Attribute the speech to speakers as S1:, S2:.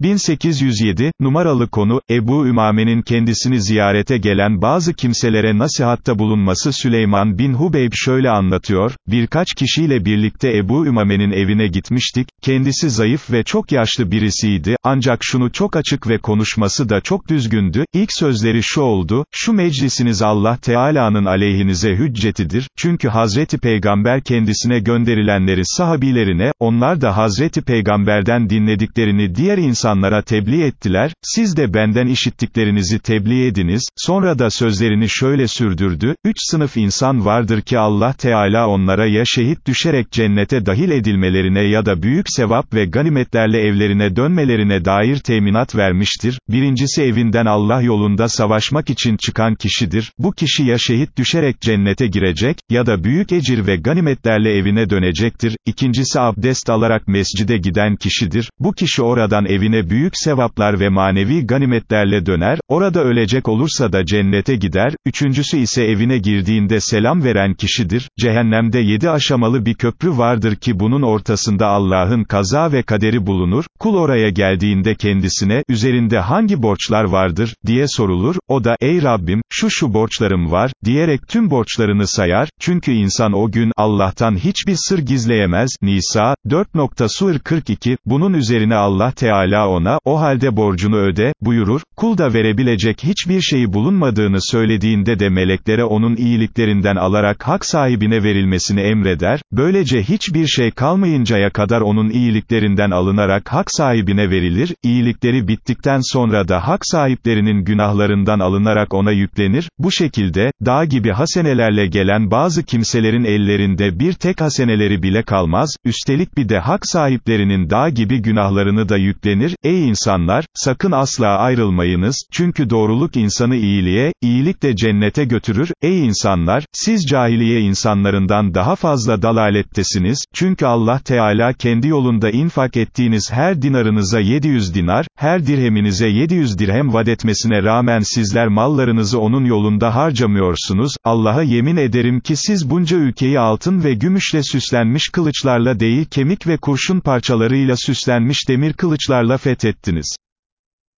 S1: 1807, numaralı konu, Ebu Ümame'nin kendisini ziyarete gelen bazı kimselere nasihatta bulunması Süleyman bin Hubeyb şöyle anlatıyor, birkaç kişiyle birlikte Ebu Ümame'nin evine gitmiştik, kendisi zayıf ve çok yaşlı birisiydi, ancak şunu çok açık ve konuşması da çok düzgündü, ilk sözleri şu oldu, şu meclisiniz Allah Teala'nın aleyhinize hüccetidir, çünkü Hazreti Peygamber kendisine gönderilenleri sahabilerine, onlar da Hazreti Peygamberden dinlediklerini diğer insan insanlara tebliğ ettiler, siz de benden işittiklerinizi tebliğ ediniz, sonra da sözlerini şöyle sürdürdü, üç sınıf insan vardır ki Allah Teala onlara ya şehit düşerek cennete dahil edilmelerine ya da büyük sevap ve ganimetlerle evlerine dönmelerine dair teminat vermiştir, birincisi evinden Allah yolunda savaşmak için çıkan kişidir, bu kişi ya şehit düşerek cennete girecek, ya da büyük ecir ve ganimetlerle evine dönecektir, ikincisi abdest alarak mescide giden kişidir, bu kişi oradan evine büyük sevaplar ve manevi ganimetlerle döner, orada ölecek olursa da cennete gider, üçüncüsü ise evine girdiğinde selam veren kişidir, cehennemde yedi aşamalı bir köprü vardır ki bunun ortasında Allah'ın kaza ve kaderi bulunur, kul oraya geldiğinde kendisine, üzerinde hangi borçlar vardır, diye sorulur, o da, ey Rabbim, şu şu borçlarım var, diyerek tüm borçlarını sayar, çünkü insan o gün, Allah'tan hiçbir sır gizleyemez, Nisa, 4. Sur 42, bunun üzerine Allah Teala ona, o halde borcunu öde, buyurur, kul da verebilecek hiçbir şeyi bulunmadığını söylediğinde de meleklere onun iyiliklerinden alarak hak sahibine verilmesini emreder, böylece hiçbir şey kalmayıncaya kadar onun iyiliklerinden alınarak hak sahibine verilir, iyilikleri bittikten sonra da hak sahiplerinin günahlarından alınarak ona yüklenir, bu şekilde, dağ gibi hasenelerle gelen bazı kimselerin ellerinde bir tek haseneleri bile kalmaz, üstelik bir de hak sahiplerinin dağ gibi günahlarını da yüklenir, Ey insanlar, sakın asla ayrılmayınız, çünkü doğruluk insanı iyiliğe, iyilik de cennete götürür, ey insanlar, siz cahiliye insanlarından daha fazla dalalettesiniz, çünkü Allah Teala kendi yolunda infak ettiğiniz her dinarınıza 700 dinar, her dirheminize 700 dirhem vadetmesine rağmen sizler mallarınızı onun yolunda harcamıyorsunuz, Allah'a yemin ederim ki siz bunca ülkeyi altın ve gümüşle süslenmiş kılıçlarla değil kemik ve kurşun parçalarıyla süslenmiş demir kılıçlarla fethettiniz.